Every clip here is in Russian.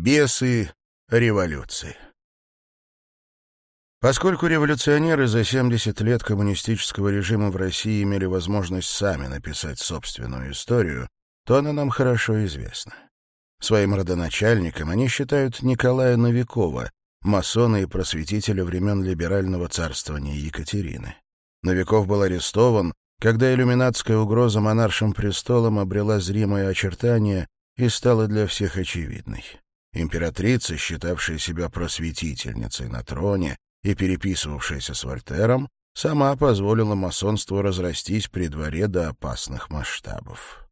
Бесы революции. Поскольку революционеры за 70 лет коммунистического режима в России имели возможность сами написать собственную историю, то она нам хорошо известна. Своим родоначальником они считают Николая Новикова, масона и просветителя времен либерального царствования Екатерины. Новиков был арестован, когда иллюминатская угроза монаршим престолом обрела зримое очертание и стала для всех очевидной. Императрица, считавшая себя просветительницей на троне и переписывавшаяся с Вольтером, сама позволила масонству разрастись при дворе до опасных масштабов.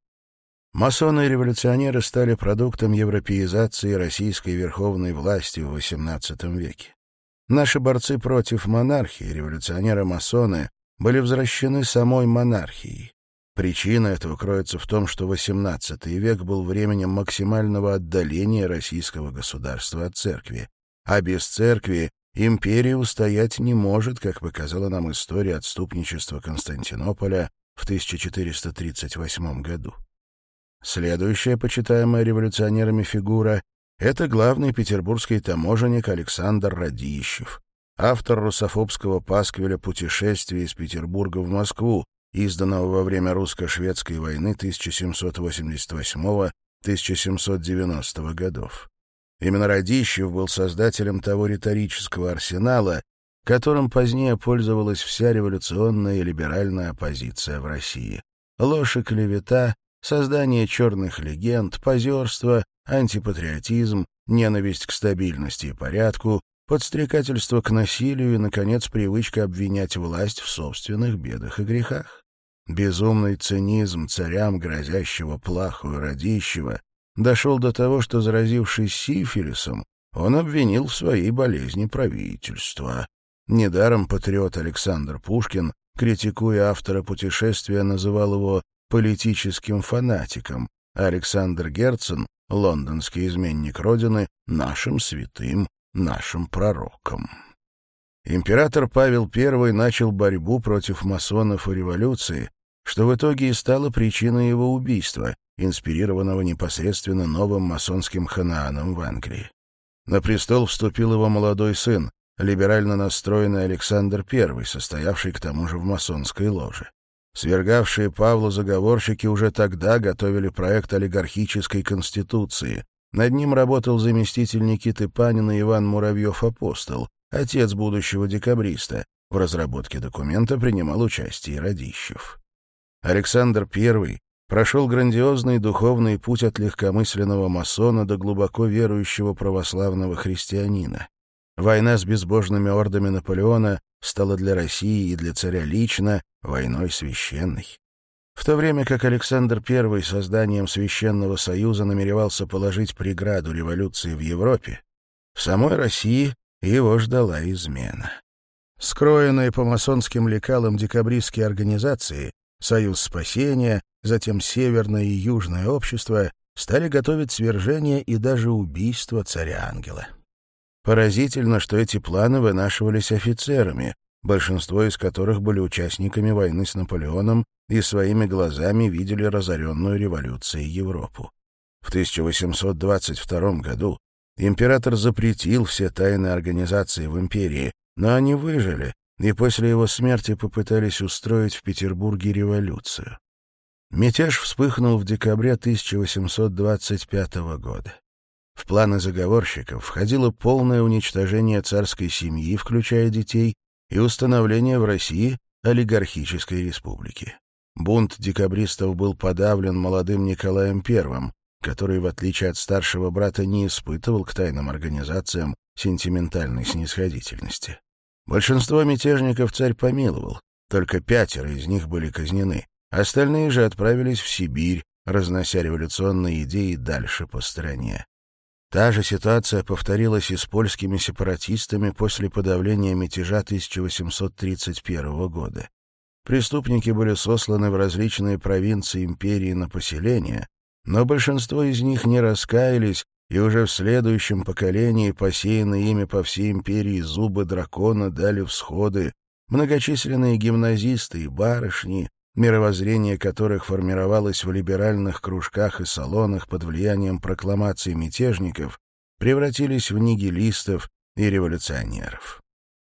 Масоны и революционеры стали продуктом европеизации российской верховной власти в XVIII веке. Наши борцы против монархии, революционеры-масоны, были возвращены самой монархией. Причина этого кроется в том, что XVIII век был временем максимального отдаления российского государства от церкви, а без церкви империя устоять не может, как показала нам история отступничества Константинополя в 1438 году. Следующая почитаемая революционерами фигура — это главный петербургский таможенник Александр Радищев, автор русофобского пасквиля «Путешествие из Петербурга в Москву», изданного во время русско-шведской войны 1788-1790 годов. Именно Радищев был создателем того риторического арсенала, которым позднее пользовалась вся революционная и либеральная оппозиция в России. Ложь и клевета, создание черных легенд, позерство, антипатриотизм, ненависть к стабильности и порядку, подстрекательство к насилию и, наконец, привычка обвинять власть в собственных бедах и грехах. Безумный цинизм царям, грозящего плаху родищего, дошел до того, что, заразившись сифилисом, он обвинил в своей болезни правительство. Недаром патриот Александр Пушкин, критикуя автора путешествия, называл его «политическим фанатиком», а Александр Герцен, лондонский изменник Родины, «нашим святым, нашим пророком». Император Павел I начал борьбу против масонов и революции, что в итоге и стало причиной его убийства, инспирированного непосредственно новым масонским ханааном в Англии. На престол вступил его молодой сын, либерально настроенный Александр I, состоявший к тому же в масонской ложе. Свергавшие Павла заговорщики уже тогда готовили проект олигархической конституции. Над ним работал заместитель Никиты Панина Иван Муравьев-Апостол, отец будущего декабриста. В разработке документа принимал участие Радищев. Александр I прошел грандиозный духовный путь от легкомысленного масона до глубоко верующего православного христианина. Война с безбожными ордами Наполеона стала для России и для царя лично войной священной. В то время как Александр I созданием Священного Союза намеревался положить преграду революции в Европе, в самой России его ждала измена. Скроенные по масонским лекалам декабристские организации Союз спасения, затем Северное и Южное общество стали готовить свержение и даже убийство царя-ангела. Поразительно, что эти планы вынашивались офицерами, большинство из которых были участниками войны с Наполеоном и своими глазами видели разоренную революцией Европу. В 1822 году император запретил все тайные организации в империи, но они выжили, и после его смерти попытались устроить в Петербурге революцию. Мятеж вспыхнул в декабре 1825 года. В планы заговорщиков входило полное уничтожение царской семьи, включая детей, и установление в России олигархической республики. Бунт декабристов был подавлен молодым Николаем I, который, в отличие от старшего брата, не испытывал к тайным организациям сентиментальной снисходительности. Большинство мятежников царь помиловал, только пятеро из них были казнены, остальные же отправились в Сибирь, разнося революционные идеи дальше по стране. Та же ситуация повторилась и с польскими сепаратистами после подавления мятежа 1831 года. Преступники были сосланы в различные провинции империи на поселения, но большинство из них не раскаялись и уже в следующем поколении посеянные ими по всей империи зубы дракона дали всходы, многочисленные гимназисты и барышни, мировоззрение которых формировалось в либеральных кружках и салонах под влиянием прокламаций мятежников, превратились в нигилистов и революционеров.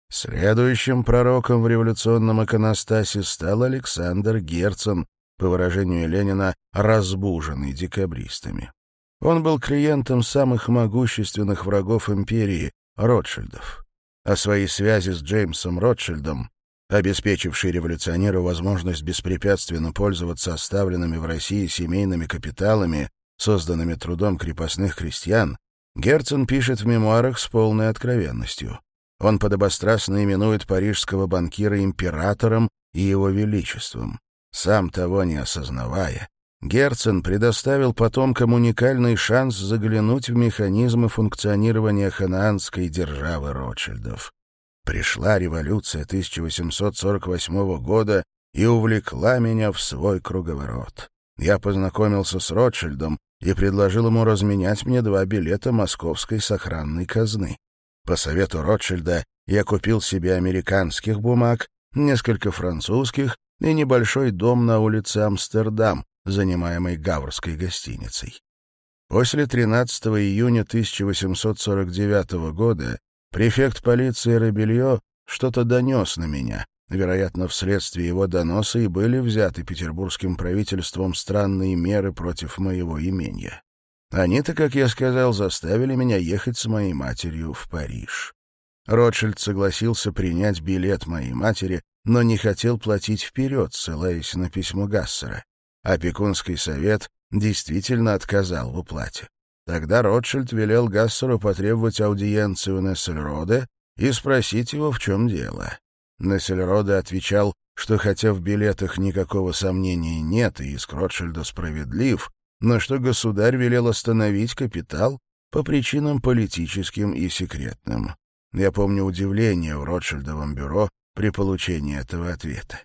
Следующим пророком в революционном иконостасе стал Александр Герцен, по выражению Ленина, разбуженный декабристами. Он был клиентом самых могущественных врагов империи — Ротшильдов. А свои связи с Джеймсом Ротшильдом, обеспечивший революционеру возможность беспрепятственно пользоваться оставленными в России семейными капиталами, созданными трудом крепостных крестьян, Герцен пишет в мемуарах с полной откровенностью. Он подобострастно именует парижского банкира императором и его величеством, сам того не осознавая, Герцен предоставил потомкам уникальный шанс заглянуть в механизмы функционирования ханаанской державы Ротшильдов. Пришла революция 1848 года и увлекла меня в свой круговорот. Я познакомился с Ротшильдом и предложил ему разменять мне два билета московской сохранной казны. По совету Ротшильда я купил себе американских бумаг, несколько французских и небольшой дом на улице Амстердам, занимаемой Гаврской гостиницей. После 13 июня 1849 года префект полиции Рабелье что-то донес на меня. Вероятно, вследствие его доноса и были взяты петербургским правительством странные меры против моего имения. Они-то, как я сказал, заставили меня ехать с моей матерью в Париж. Ротшильд согласился принять билет моей матери, но не хотел платить вперед, ссылаясь на письмо Гассера опекунский совет действительно отказал в уплате. Тогда Ротшильд велел Гассеру потребовать аудиенции у Нессельроде и спросить его, в чем дело. Нессельроде отвечал, что хотя в билетах никакого сомнения нет и иск Ротшильда справедлив, но что государь велел остановить капитал по причинам политическим и секретным. Я помню удивление в Ротшильдовом бюро при получении этого ответа.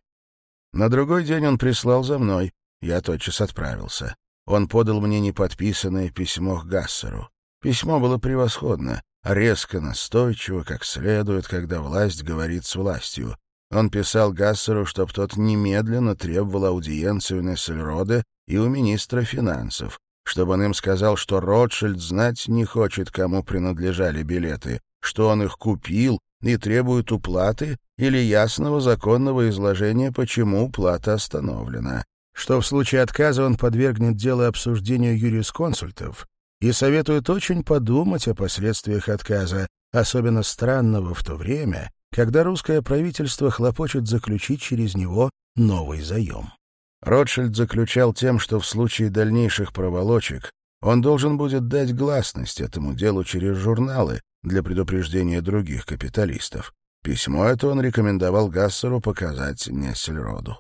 На другой день он прислал за мной. Я тотчас отправился. Он подал мне неподписанное письмо к Гассеру. Письмо было превосходно, резко, настойчиво, как следует, когда власть говорит с властью. Он писал Гассеру, чтоб тот немедленно требовал аудиенцию Нессельроде и у министра финансов, чтобы он им сказал, что Ротшильд знать не хочет, кому принадлежали билеты, что он их купил и требует уплаты или ясного законного изложения, почему плата остановлена что в случае отказа он подвергнет дело обсуждению юрисконсультов и советует очень подумать о последствиях отказа, особенно странного в то время, когда русское правительство хлопочет заключить через него новый заем. Ротшильд заключал тем, что в случае дальнейших проволочек он должен будет дать гласность этому делу через журналы для предупреждения других капиталистов. Письмо это он рекомендовал Гассеру показать Нессельроду.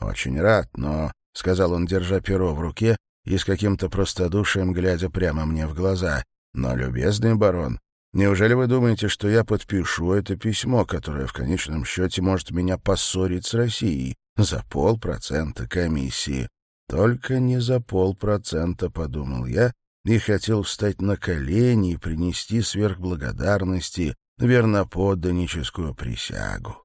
«Очень рад, но...» — сказал он, держа перо в руке и с каким-то простодушием глядя прямо мне в глаза. «Но, любезный барон, неужели вы думаете, что я подпишу это письмо, которое в конечном счете может меня поссорить с Россией за полпроцента комиссии?» «Только не за полпроцента», — подумал я, и хотел встать на колени и принести сверхблагодарности верноподданническую присягу.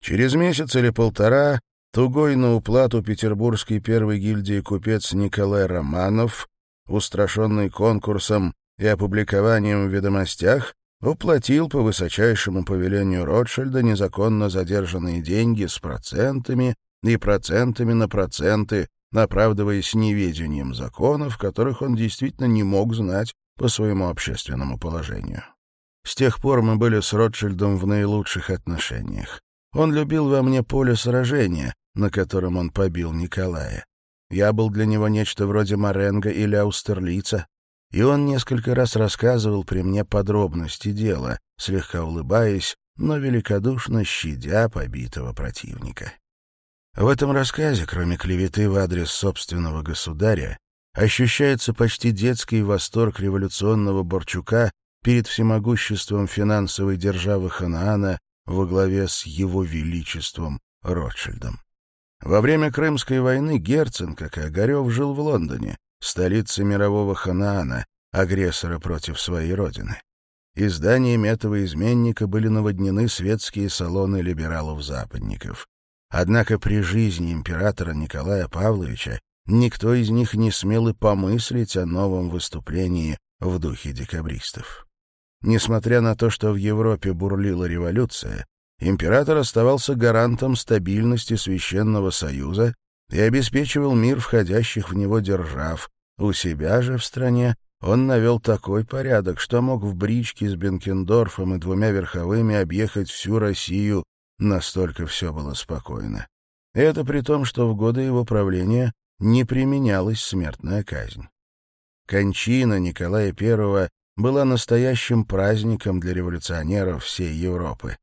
Через месяц или полтора Тугой на уплату петербургской первой гильдии купец Николай Романов, устрашенный конкурсом и опубликованием в «Ведомостях», уплатил по высочайшему повелению Ротшильда незаконно задержанные деньги с процентами и процентами на проценты, оправдываясь неведением законов, которых он действительно не мог знать по своему общественному положению. С тех пор мы были с Ротшильдом в наилучших отношениях. Он любил во мне поле сражения, на котором он побил Николая. Я был для него нечто вроде Маренга или Аустерлица, и он несколько раз рассказывал при мне подробности дела, слегка улыбаясь, но великодушно щадя побитого противника. В этом рассказе, кроме клеветы в адрес собственного государя, ощущается почти детский восторг революционного Борчука перед всемогуществом финансовой державы Ханаана во главе с его величеством Ротшильдом. Во время Крымской войны Герцен, как и Огарев, жил в Лондоне, столице мирового Ханаана, агрессора против своей родины. Изданиями этого изменника были наводнены светские салоны либералов-западников. Однако при жизни императора Николая Павловича никто из них не смел и помыслить о новом выступлении в духе декабристов. Несмотря на то, что в Европе бурлила революция, император оставался гарантом стабильности Священного Союза и обеспечивал мир входящих в него держав. У себя же в стране он навел такой порядок, что мог в бричке с Бенкендорфом и двумя верховыми объехать всю Россию, настолько все было спокойно. Это при том, что в годы его правления не применялась смертная казнь. Кончина Николая I была настоящим праздником для революционеров всей Европы.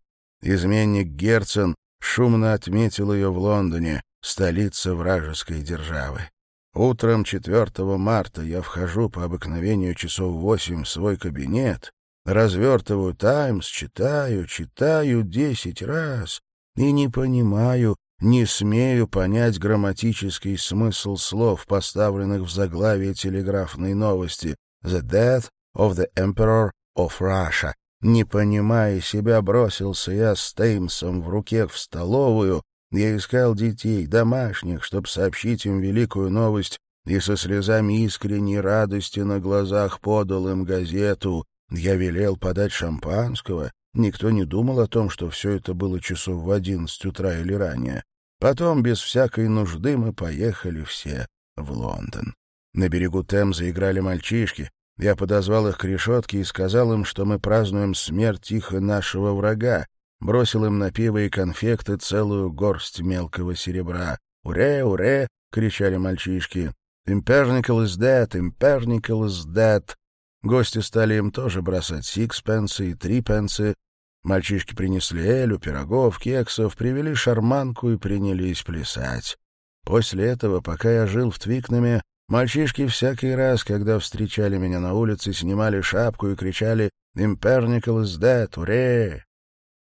Изменник Герцен шумно отметил ее в Лондоне, столице вражеской державы. Утром 4 марта я вхожу по обыкновению часов восемь в свой кабинет, развертываю «Таймс», читаю, читаю десять раз и не понимаю, не смею понять грамматический смысл слов, поставленных в заглавии телеграфной новости «The Death of the Emperor of Russia», не понимая себя, бросился я с Теймсом в руках в столовую. Я искал детей, домашних, чтобы сообщить им великую новость, и со слезами искренней радости на глазах подал им газету. Я велел подать шампанского. Никто не думал о том, что все это было часов в одиннадцать утра или ранее. Потом, без всякой нужды, мы поехали все в Лондон. На берегу Темзы играли мальчишки, я подозвал их к решетке и сказал им, что мы празднуем смерть их и нашего врага. Бросил им на пиво и конфекты целую горсть мелкого серебра. «Уре, уре!» — кричали мальчишки. «Имперникл is dead! Имперникл is dead!» Гости стали им тоже бросать сикспенсы и трипенсы. Мальчишки принесли элю, пирогов, кексов, привели шарманку и принялись плясать. После этого, пока я жил в Твикнаме, Мальчишки всякий раз, когда встречали меня на улице, снимали шапку и кричали «Имперникл is dead! Уре!»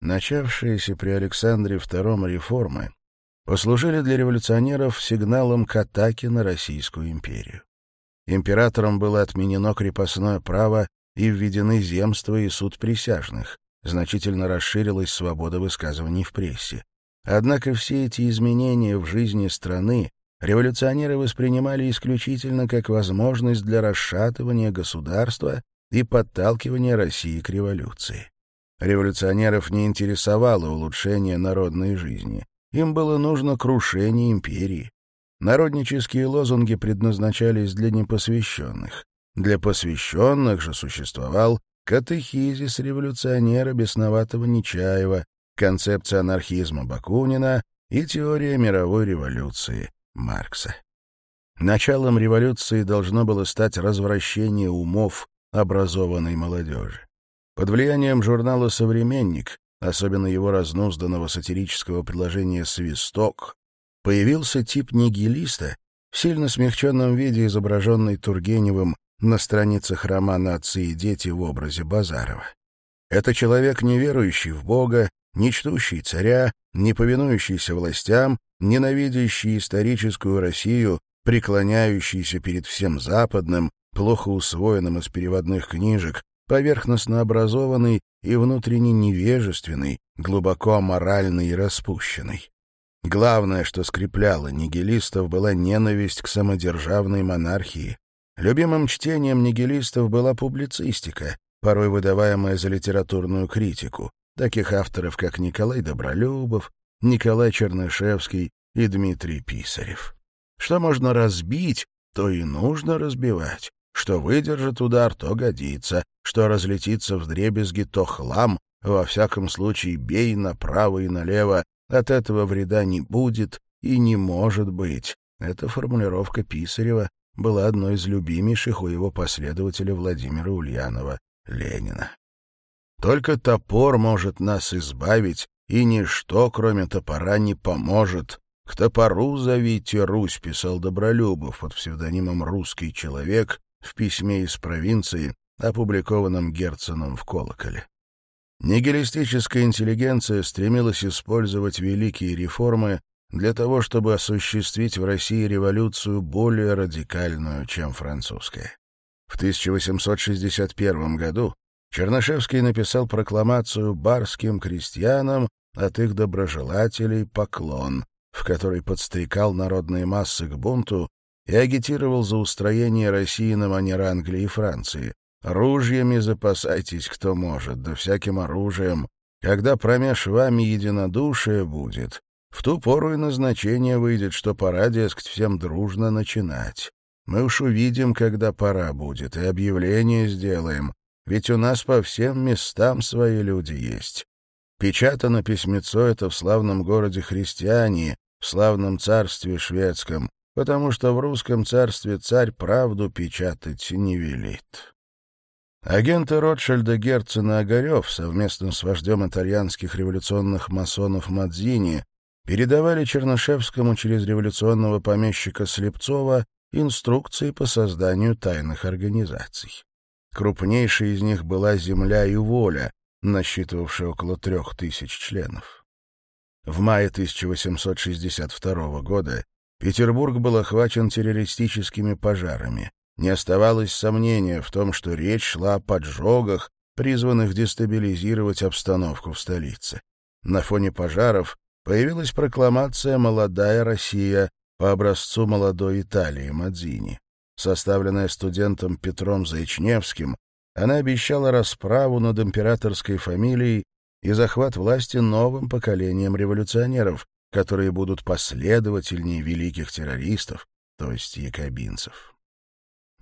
Начавшиеся при Александре II реформы послужили для революционеров сигналом к атаке на Российскую империю. Императором было отменено крепостное право и введены земства и суд присяжных, значительно расширилась свобода высказываний в прессе. Однако все эти изменения в жизни страны революционеры воспринимали исключительно как возможность для расшатывания государства и подталкивания России к революции. Революционеров не интересовало улучшение народной жизни. Им было нужно крушение империи. Народнические лозунги предназначались для непосвященных. Для посвященных же существовал катехизис революционера бесноватого Нечаева, концепция анархизма Бакунина и теория мировой революции Маркса. Началом революции должно было стать развращение умов образованной молодежи. Под влиянием журнала «Современник», особенно его разнузданного сатирического предложения «Свисток», появился тип нигилиста, в сильно смягченном виде изображенный Тургеневым на страницах романа «Отцы и дети» в образе Базарова. Это человек, не верующий в Бога, не чтущий царя, не повинующийся властям, ненавидящий историческую Россию, преклоняющийся перед всем западным, плохо усвоенным из переводных книжек, поверхностно образованный и внутренне невежественный, глубоко моральный и распущенный. Главное, что скрепляло нигилистов, была ненависть к самодержавной монархии. Любимым чтением нигилистов была публицистика, порой выдаваемая за литературную критику, таких авторов, как Николай Добролюбов, Николай Чернышевский и Дмитрий Писарев. Что можно разбить, то и нужно разбивать. Что выдержит удар, то годится. Что разлетится в дребезги, то хлам. Во всяком случае, бей направо и налево. От этого вреда не будет и не может быть. Эта формулировка Писарева была одной из любимейших у его последователя Владимира Ульянова, Ленина. Только топор может нас избавить и ничто, кроме топора, не поможет. К топору зовите Русь, писал Добролюбов под псевдонимом «Русский человек» в письме из провинции, опубликованном Герценом в «Колоколе». Нигилистическая интеллигенция стремилась использовать великие реформы для того, чтобы осуществить в России революцию более радикальную, чем французская. В 1861 году Чернышевский написал прокламацию барским крестьянам от их доброжелателей «Поклон», в которой подстрекал народные массы к бунту и агитировал за устроение России на манер Англии и Франции. «Ружьями запасайтесь, кто может, да всяким оружием. Когда промеж вами единодушие будет, в ту пору и назначение выйдет, что пора, дескать, всем дружно начинать. Мы уж увидим, когда пора будет, и объявление сделаем, ведь у нас по всем местам свои люди есть. Печатано письмецо это в славном городе христиане, в славном царстве шведском, потому что в русском царстве царь правду печатать не велит. Агенты Ротшильда Герцена Огарев совместно с вождем итальянских революционных масонов Мадзини передавали Чернышевскому через революционного помещика Слепцова инструкции по созданию тайных организаций. Крупнейшей из них была «Земля и воля», насчитывавшая около трех тысяч членов. В мае 1862 года Петербург был охвачен террористическими пожарами. Не оставалось сомнения в том, что речь шла о поджогах, призванных дестабилизировать обстановку в столице. На фоне пожаров появилась прокламация «Молодая Россия» по образцу молодой Италии Мадзини составленная студентом Петром Зайчневским, она обещала расправу над императорской фамилией и захват власти новым поколением революционеров, которые будут последовательнее великих террористов, то есть якобинцев.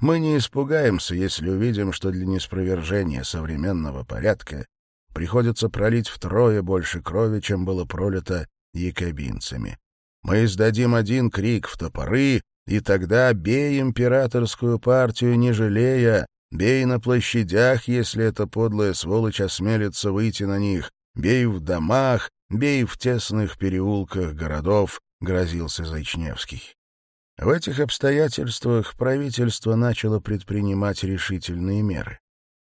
Мы не испугаемся, если увидим, что для неспровержения современного порядка приходится пролить втрое больше крови, чем было пролито якобинцами. Мы издадим один крик в топоры, и тогда бей императорскую партию, не жалея, бей на площадях, если эта подлая сволочь осмелится выйти на них, бей в домах, бей в тесных переулках городов, — грозился Зайчневский. В этих обстоятельствах правительство начало предпринимать решительные меры.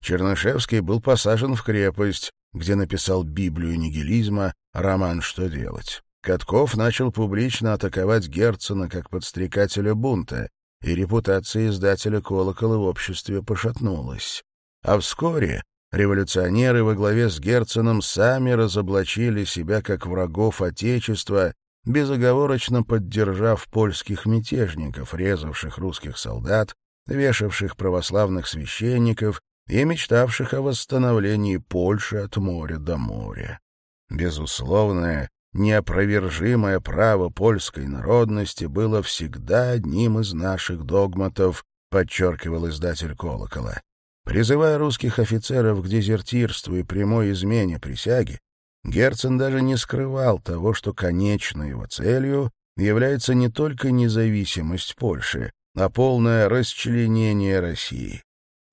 Чернышевский был посажен в крепость, где написал Библию нигилизма, роман «Что делать?». Катков начал публично атаковать Герцена как подстрекателя бунта, и репутация издателя «Колокола» в обществе пошатнулась. А вскоре революционеры во главе с Герценом сами разоблачили себя как врагов Отечества, безоговорочно поддержав польских мятежников, резавших русских солдат, вешавших православных священников и мечтавших о восстановлении Польши от моря до моря. Безусловное Неопровержимое право польской народности было всегда одним из наших догматов, подчеркивал издатель «Колокола». Призывая русских офицеров к дезертирству и прямой измене присяги, Герцен даже не скрывал того, что конечной его целью является не только независимость Польши, а полное расчленение России.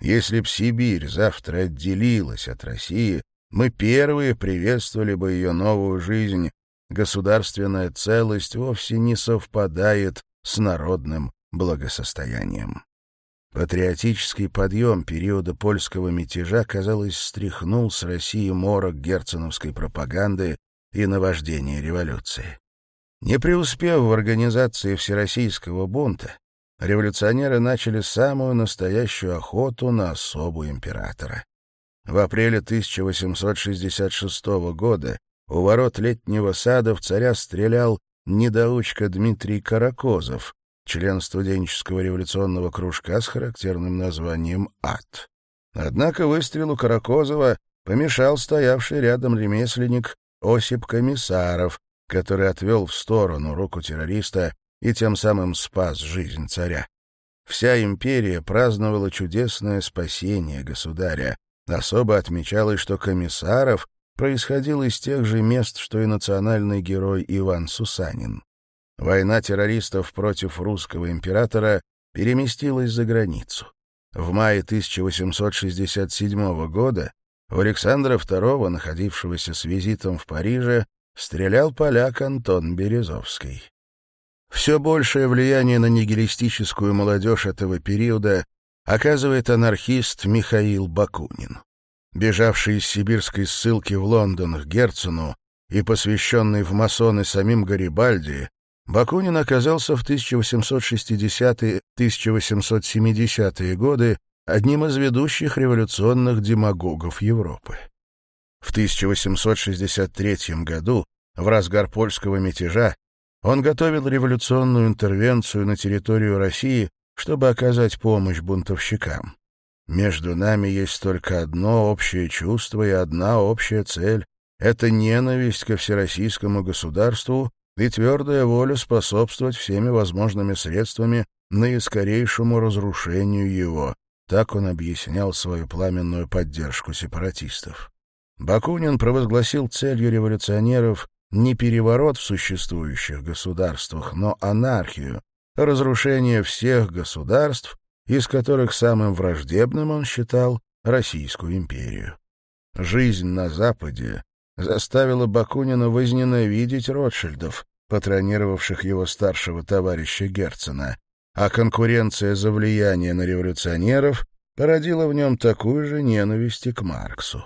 Если б Сибирь завтра отделилась от России, мы первые приветствовали бы ее новую жизнь, государственная целость вовсе не совпадает с народным благосостоянием. Патриотический подъем периода польского мятежа, казалось, стряхнул с России морок герценовской пропаганды и наваждения революции. Не преуспев в организации всероссийского бунта, революционеры начали самую настоящую охоту на особу императора. В апреле 1866 года у ворот летнего сада в царя стрелял недоучка Дмитрий Каракозов, член студенческого революционного кружка с характерным названием «Ад». Однако выстрелу Каракозова помешал стоявший рядом ремесленник Осип Комиссаров, который отвел в сторону руку террориста и тем самым спас жизнь царя. Вся империя праздновала чудесное спасение государя. Особо отмечалось, что Комиссаров происходил из тех же мест, что и национальный герой Иван Сусанин. Война террористов против русского императора переместилась за границу. В мае 1867 года в Александра II, находившегося с визитом в Париже, стрелял поляк Антон Березовский. Все большее влияние на нигилистическую молодежь этого периода оказывает анархист Михаил Бакунин бежавший из сибирской ссылки в Лондон к Герцену и посвященный в масоны самим Гарибальди, Бакунин оказался в 1860-1870-е годы одним из ведущих революционных демагогов Европы. В 1863 году, в разгар польского мятежа, он готовил революционную интервенцию на территорию России, чтобы оказать помощь бунтовщикам. Между нами есть только одно общее чувство и одна общая цель. Это ненависть ко всероссийскому государству и твердая воля способствовать всеми возможными средствами наискорейшему разрушению его. Так он объяснял свою пламенную поддержку сепаратистов. Бакунин провозгласил целью революционеров не переворот в существующих государствах, но анархию, разрушение всех государств из которых самым враждебным он считал Российскую империю. Жизнь на Западе заставила Бакунина возненавидеть Ротшильдов, патронировавших его старшего товарища Герцена, а конкуренция за влияние на революционеров породила в нем такую же ненависть и к Марксу.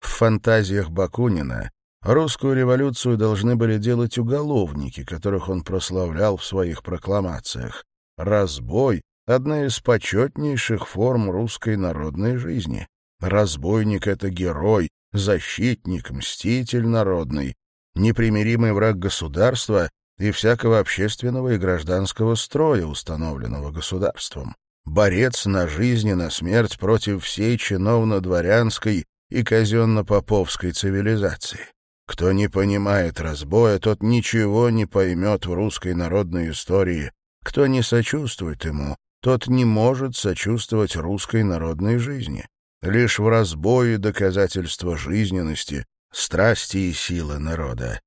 В фантазиях Бакунина русскую революцию должны были делать уголовники, которых он прославлял в своих прокламациях. Разбой одна из почетнейших форм русской народной жизни. Разбойник — это герой, защитник, мститель народный, непримиримый враг государства и всякого общественного и гражданского строя, установленного государством. Борец на жизнь и на смерть против всей чиновно-дворянской и казенно-поповской цивилизации. Кто не понимает разбоя, тот ничего не поймет в русской народной истории. Кто не сочувствует ему, тот не может сочувствовать русской народной жизни. Лишь в разбое доказательство жизненности, страсти и силы народа.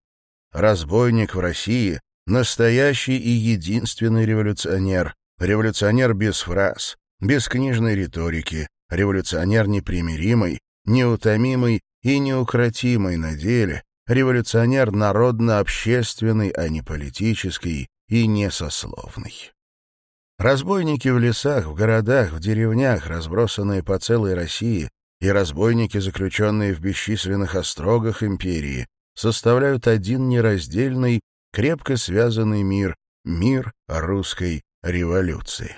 Разбойник в России — настоящий и единственный революционер, революционер без фраз, без книжной риторики, революционер непримиримый, неутомимый и неукротимый на деле, революционер народно-общественный, а не политический и не сословный. Разбойники в лесах, в городах, в деревнях, разбросанные по целой России, и разбойники, заключенные в бесчисленных острогах империи, составляют один нераздельный, крепко связанный мир, мир русской революции.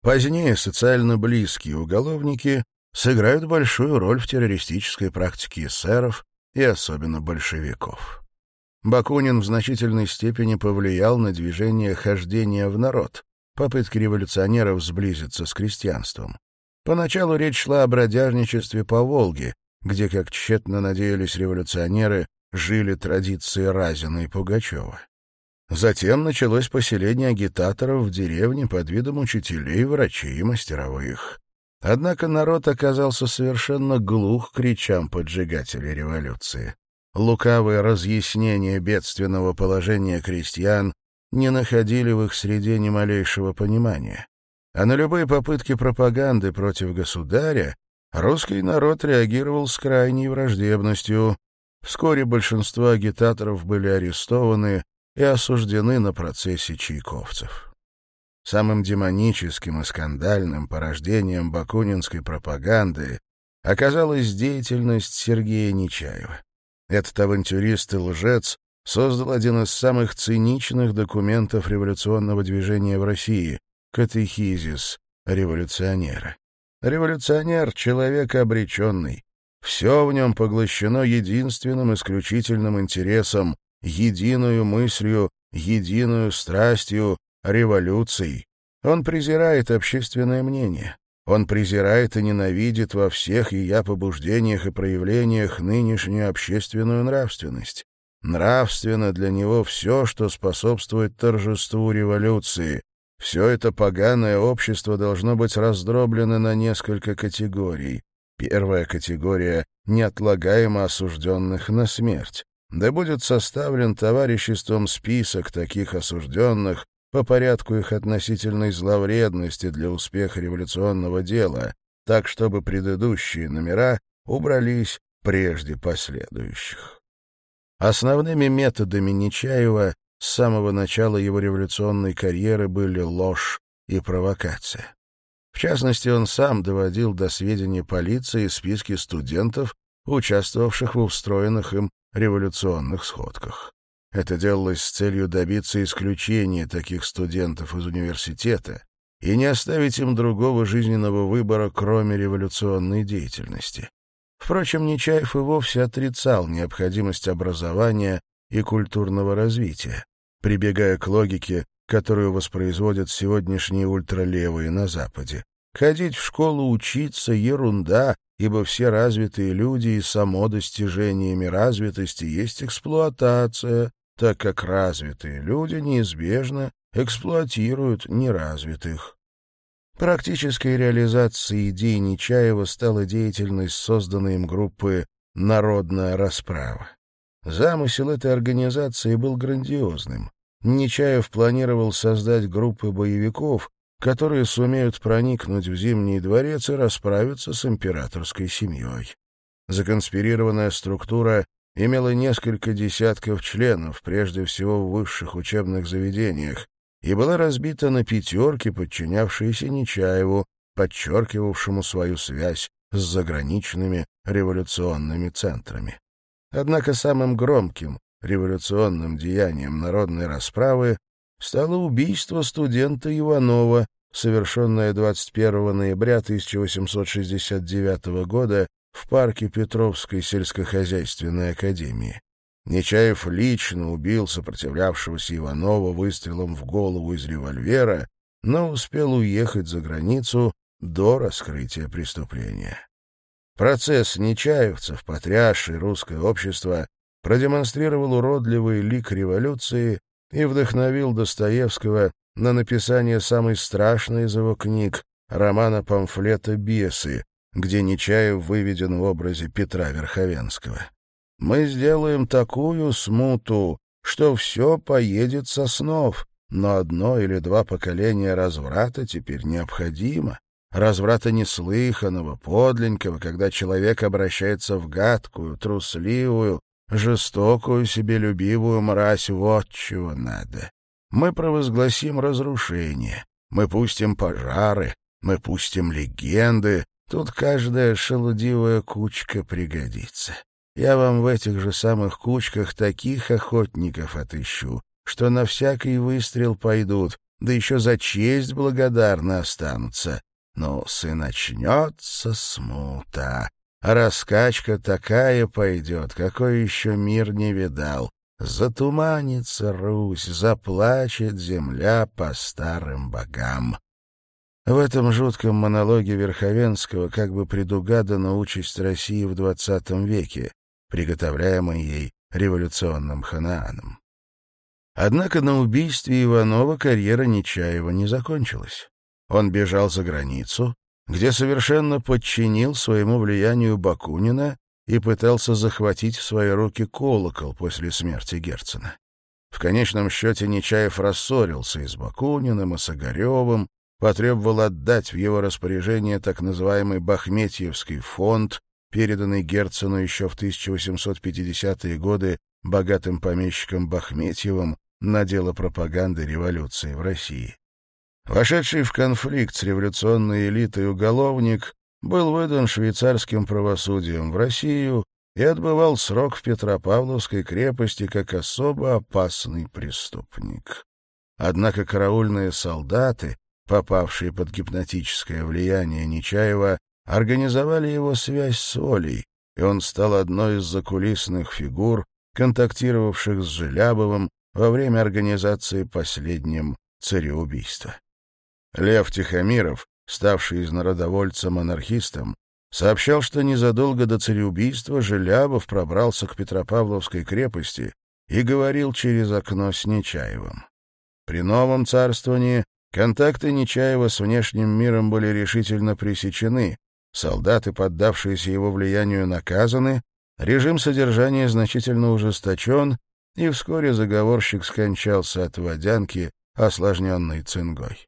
Позднее социально близкие уголовники сыграют большую роль в террористической практике эсеров и особенно большевиков. Бакунин в значительной степени повлиял на движение хождения в народ», попытки революционеров сблизиться с крестьянством. Поначалу речь шла о бродяжничестве по Волге, где, как тщетно надеялись революционеры, жили традиции Разина и Пугачева. Затем началось поселение агитаторов в деревне под видом учителей, врачей и мастеровых. Однако народ оказался совершенно глух к речам поджигателей революции. Лукавые разъяснения бедственного положения крестьян не находили в их среде ни малейшего понимания. А на любые попытки пропаганды против государя русский народ реагировал с крайней враждебностью. Вскоре большинство агитаторов были арестованы и осуждены на процессе чайковцев. Самым демоническим и скандальным порождением бакунинской пропаганды оказалась деятельность Сергея Нечаева. Этот авантюрист и лжец создал один из самых циничных документов революционного движения в России — катехизис революционера. Революционер — человек обреченный. Все в нем поглощено единственным исключительным интересом, единую мыслью, единую страстью, революцией. Он презирает общественное мнение. Он презирает и ненавидит во всех и я побуждениях и проявлениях нынешнюю общественную нравственность. Нравственно для него все, что способствует торжеству революции. Все это поганое общество должно быть раздроблено на несколько категорий. Первая категория — неотлагаемо осужденных на смерть. Да будет составлен товариществом список таких осужденных по порядку их относительной зловредности для успеха революционного дела, так чтобы предыдущие номера убрались прежде последующих. Основными методами Нечаева с самого начала его революционной карьеры были ложь и провокация. В частности, он сам доводил до сведения полиции списки студентов, участвовавших в устроенных им революционных сходках. Это делалось с целью добиться исключения таких студентов из университета и не оставить им другого жизненного выбора, кроме революционной деятельности. Впрочем, Нечаев и вовсе отрицал необходимость образования и культурного развития, прибегая к логике, которую воспроизводят сегодняшние ультралевые на Западе. Ходить в школу учиться — ерунда, ибо все развитые люди и само достижениями развитости есть эксплуатация, так как развитые люди неизбежно эксплуатируют неразвитых. Практической реализацией идей Нечаева стала деятельность созданной им группы «Народная расправа». Замысел этой организации был грандиозным. Нечаев планировал создать группы боевиков, которые сумеют проникнуть в Зимний дворец и расправиться с императорской семьей. Законспирированная структура имела несколько десятков членов, прежде всего в высших учебных заведениях, и была разбита на пятерки, подчинявшиеся Нечаеву, подчеркивавшему свою связь с заграничными революционными центрами. Однако самым громким революционным деянием народной расправы стало убийство студента Иванова, совершенное 21 ноября 1869 года в парке Петровской сельскохозяйственной академии. Нечаев лично убил сопротивлявшегося Иванова выстрелом в голову из револьвера, но успел уехать за границу до раскрытия преступления. Процесс нечаевцев, потрясший русское общество, продемонстрировал уродливый лик революции и вдохновил Достоевского на написание самой страшной из его книг романа-памфлета «Бесы», где Нечаев выведен в образе Петра Верховенского. Мы сделаем такую смуту, что все поедет со снов, но одно или два поколения разврата теперь необходимо. Разврата неслыханного, подленького, когда человек обращается в гадкую, трусливую, жестокую, себелюбивую мразь, вот чего надо. Мы провозгласим разрушение, мы пустим пожары, мы пустим легенды, тут каждая шелудивая кучка пригодится. Я вам в этих же самых кучках таких охотников отыщу, что на всякий выстрел пойдут, да еще за честь благодарны останутся. Ну, но сы начнется смута. А раскачка такая пойдет, какой еще мир не видал. Затуманится Русь, заплачет земля по старым богам. В этом жутком монологе Верховенского как бы предугадана участь России в XX веке приготовляемый ей революционным ханааном. Однако на убийстве Иванова карьера Нечаева не закончилась. Он бежал за границу, где совершенно подчинил своему влиянию Бакунина и пытался захватить в свои руки колокол после смерти Герцена. В конечном счете Нечаев рассорился и с Бакуниным, и с Огаревым, потребовал отдать в его распоряжение так называемый Бахметьевский фонд, переданный Герцену еще в 1850-е годы богатым помещиком Бахметьевым на дело пропаганды революции в России. Вошедший в конфликт с революционной элитой уголовник был выдан швейцарским правосудием в Россию и отбывал срок в Петропавловской крепости как особо опасный преступник. Однако караульные солдаты, попавшие под гипнотическое влияние Нечаева, организовали его связь с Олей, и он стал одной из закулисных фигур, контактировавших с Желябовым во время организации последним цареубийства. Лев Тихомиров, ставший из народовольцем анархистом, сообщал, что незадолго до цареубийства Желябов пробрался к Петропавловской крепости и говорил через окно с Нечаевым. При новом царствовании контакты Нечаева с внешним миром были решительно пресечены, солдаты, поддавшиеся его влиянию, наказаны, режим содержания значительно ужесточен, и вскоре заговорщик скончался от водянки, осложненной цингой.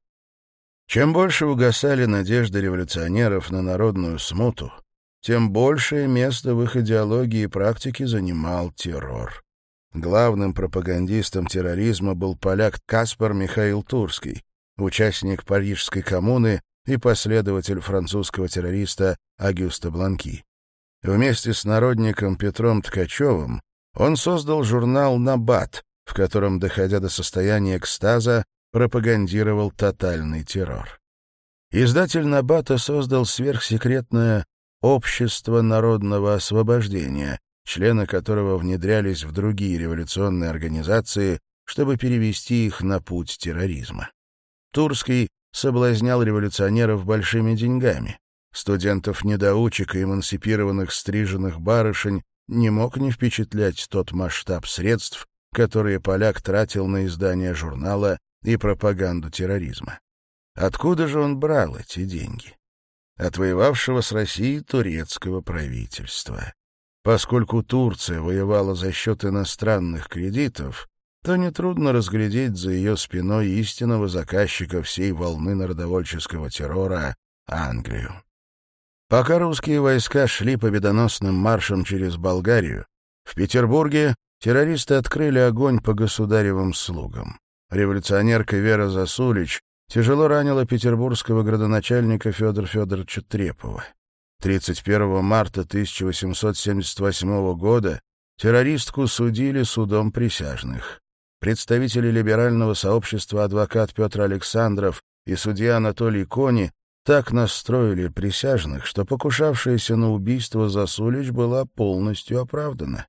Чем больше угасали надежды революционеров на народную смуту, тем большее место в их идеологии и практике занимал террор. Главным пропагандистом терроризма был поляк Каспар Михаил Турский, участник Парижской коммуны и последователь французского террориста Агюста Бланки. Вместе с народником Петром Ткачевым он создал журнал «Набат», в котором, доходя до состояния экстаза, пропагандировал тотальный террор. Издатель Набата создал сверхсекретное «Общество народного освобождения», члены которого внедрялись в другие революционные организации, чтобы перевести их на путь терроризма. Турский соблазнял революционеров большими деньгами. Студентов-недоучек и эмансипированных стриженных барышень не мог не впечатлять тот масштаб средств, которые поляк тратил на издание журнала и пропаганду терроризма. Откуда же он брал эти деньги? От воевавшего с Россией турецкого правительства. Поскольку Турция воевала за счет иностранных кредитов, то нетрудно разглядеть за ее спиной истинного заказчика всей волны народовольческого террора — Англию. Пока русские войска шли победоносным маршем через Болгарию, в Петербурге террористы открыли огонь по государевым слугам. Революционерка Вера Засулич тяжело ранила петербургского градоначальника Федора Федоровича Трепова. 31 марта 1878 года террористку судили судом присяжных представители либерального сообщества адвокат Петр Александров и судья Анатолий Кони так настроили присяжных, что покушавшаяся на убийство Засулич была полностью оправдана.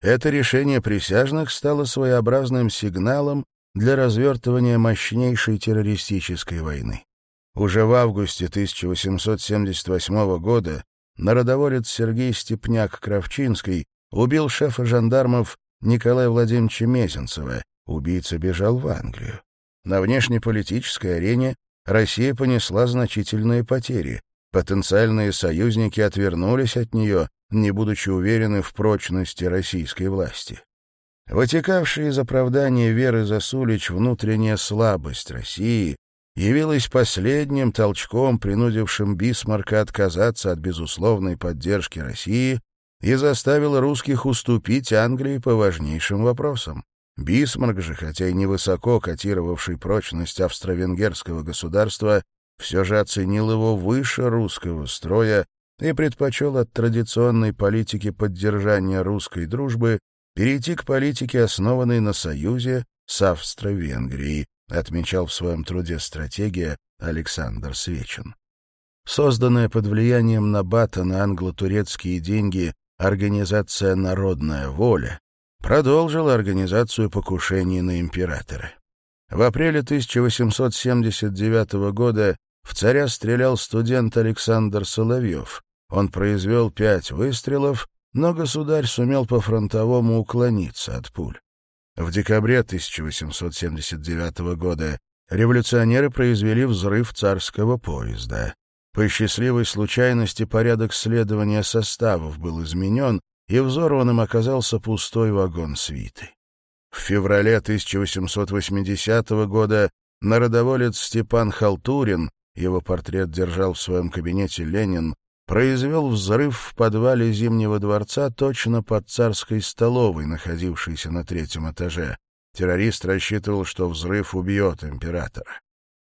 Это решение присяжных стало своеобразным сигналом для развертывания мощнейшей террористической войны. Уже в августе 1878 года народоволец Сергей Степняк-Кравчинский убил шефа жандармов Николая Владимировича Мезенцева. Убийца бежал в Англию. На внешнеполитической арене Россия понесла значительные потери. Потенциальные союзники отвернулись от нее, не будучи уверены в прочности российской власти. Вытекавшая из оправдания Веры Засулич внутренняя слабость России явилась последним толчком, принудившим Бисмарка отказаться от безусловной поддержки России и заставил русских уступить Англии по важнейшим вопросам. Бисмарк же, хотя и невысоко котировавший прочность австро-венгерского государства, все же оценил его выше русского строя и предпочел от традиционной политики поддержания русской дружбы перейти к политике, основанной на союзе с Австро-Венгрией, отмечал в своем труде «Стратегия» Александр Свечин. Созданная под влиянием Набата на англо-турецкие деньги организация «Народная воля» продолжила организацию покушений на императора. В апреле 1879 года в царя стрелял студент Александр Соловьев. Он произвел пять выстрелов, но государь сумел по-фронтовому уклониться от пуль. В декабре 1879 года революционеры произвели взрыв царского поезда. По счастливой случайности порядок следования составов был изменен, и взорванным оказался пустой вагон свиты. В феврале 1880 года народоволец Степан Халтурин, его портрет держал в своем кабинете Ленин, произвел взрыв в подвале Зимнего дворца точно под царской столовой, находившейся на третьем этаже. Террорист рассчитывал, что взрыв убьет императора.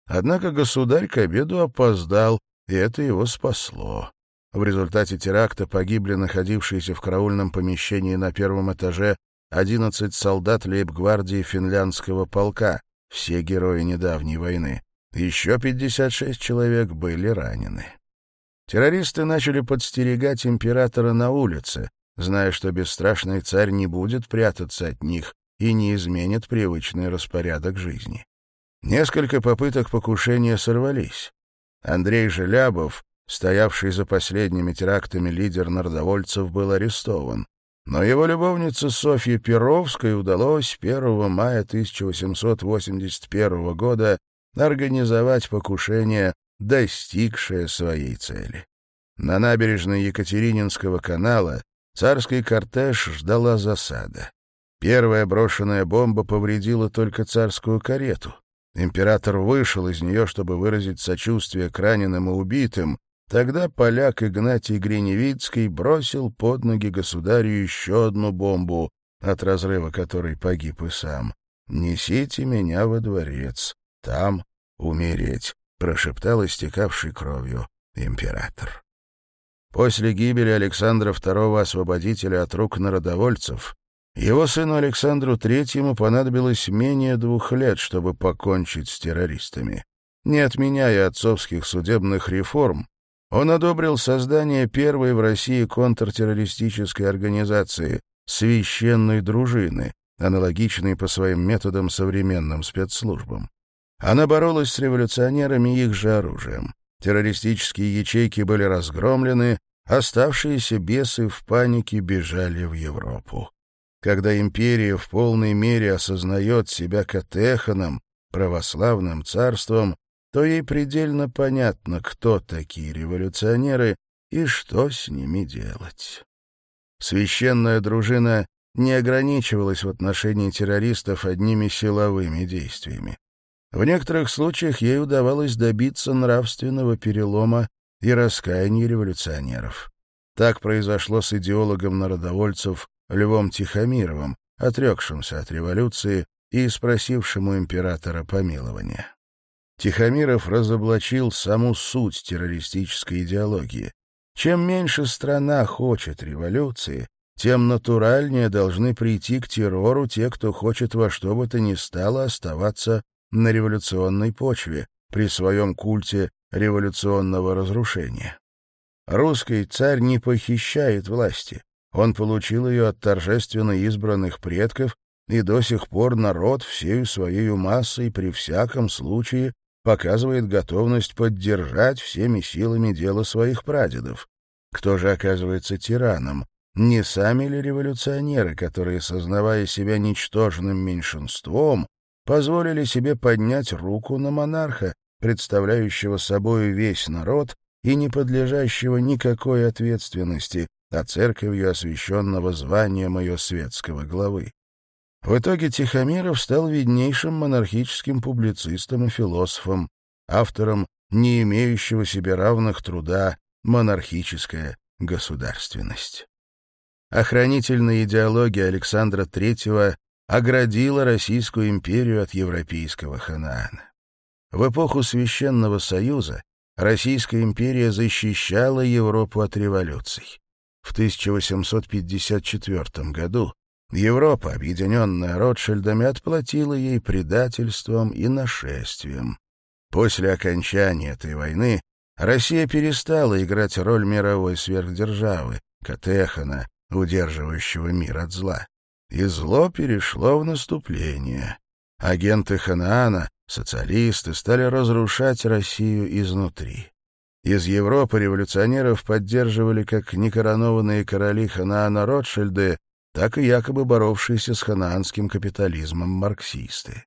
Однако государь к обеду опоздал, и это его спасло. В результате теракта погибли находившиеся в караульном помещении на первом этаже 11 солдат лейб-гвардии финляндского полка, все герои недавней войны. Еще 56 человек были ранены. Террористы начали подстерегать императора на улице, зная, что бесстрашный царь не будет прятаться от них и не изменит привычный распорядок жизни. Несколько попыток покушения сорвались. Андрей Желябов, стоявший за последними терактами лидер народовольцев, был арестован. Но его любовнице Софье Перовской удалось 1 мая 1881 года организовать покушение, достигшее своей цели. На набережной Екатерининского канала царский кортеж ждала засада. Первая брошенная бомба повредила только царскую карету. Император вышел из нее, чтобы выразить сочувствие к раненым и убитым. Тогда поляк Игнатий Гриневицкий бросил под ноги государю еще одну бомбу, от разрыва которой погиб и сам. «Несите меня во дворец, там умереть», — прошептал истекавший кровью император. После гибели Александра II Освободителя от рук народовольцев его сыну Александру Третьему понадобилось менее двух лет, чтобы покончить с террористами. Не отменяя отцовских судебных реформ, он одобрил создание первой в России контртеррористической организации «Священной дружины», аналогичной по своим методам современным спецслужбам. Она боролась с революционерами их же оружием. Террористические ячейки были разгромлены, оставшиеся бесы в панике бежали в Европу когда империя в полной мере осознает себя катеханом, православным царством, то ей предельно понятно, кто такие революционеры и что с ними делать. Священная дружина не ограничивалась в отношении террористов одними силовыми действиями. В некоторых случаях ей удавалось добиться нравственного перелома и раскаяния революционеров. Так произошло с идеологом народовольцев Львом Тихомировым, отрекшимся от революции и спросившему императора помилования. Тихомиров разоблачил саму суть террористической идеологии. Чем меньше страна хочет революции, тем натуральнее должны прийти к террору те, кто хочет во что бы то ни стало оставаться на революционной почве при своем культе революционного разрушения. Русский царь не похищает власти, он получил ее от торжественно избранных предков, и до сих пор народ всею своей массой при всяком случае показывает готовность поддержать всеми силами дело своих прадедов. Кто же оказывается тираном? Не сами ли революционеры, которые, сознавая себя ничтожным меньшинством, позволили себе поднять руку на монарха, представляющего собой весь народ и не подлежащего никакой ответственности, а церковью освященного звания ее светского главы. В итоге Тихомиров стал виднейшим монархическим публицистом и философом, автором не имеющего себе равных труда «Монархическая государственность». Охранительная идеология Александра III оградила Российскую империю от европейского ханаана. В эпоху Священного Союза Российская империя защищала Европу от революций. В 1854 году Европа, объединенная Ротшильдами, отплатила ей предательством и нашествием. После окончания этой войны Россия перестала играть роль мировой сверхдержавы, Катехана, удерживающего мир от зла. И зло перешло в наступление. Агенты Ханаана, социалисты, стали разрушать Россию изнутри. Из Европы революционеров поддерживали как некоронованные короли Ханаана Ротшильды, так и якобы боровшиеся с ханаанским капитализмом марксисты.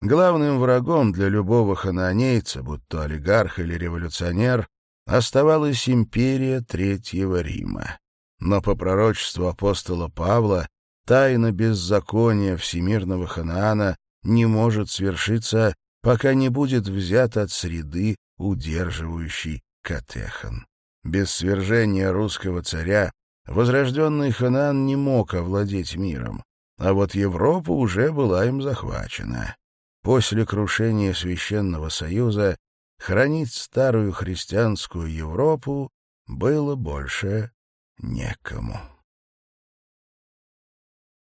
Главным врагом для любого ханаанейца, будь то олигарх или революционер, оставалась империя Третьего Рима. Но по пророчеству апостола Павла тайна беззакония всемирного Ханаана не может свершиться, пока не будет взят от среды, удерживающей Катехан. Без свержения русского царя возрожденный Ханан не мог овладеть миром, а вот Европа уже была им захвачена. После крушения Священного Союза хранить старую христианскую Европу было больше некому.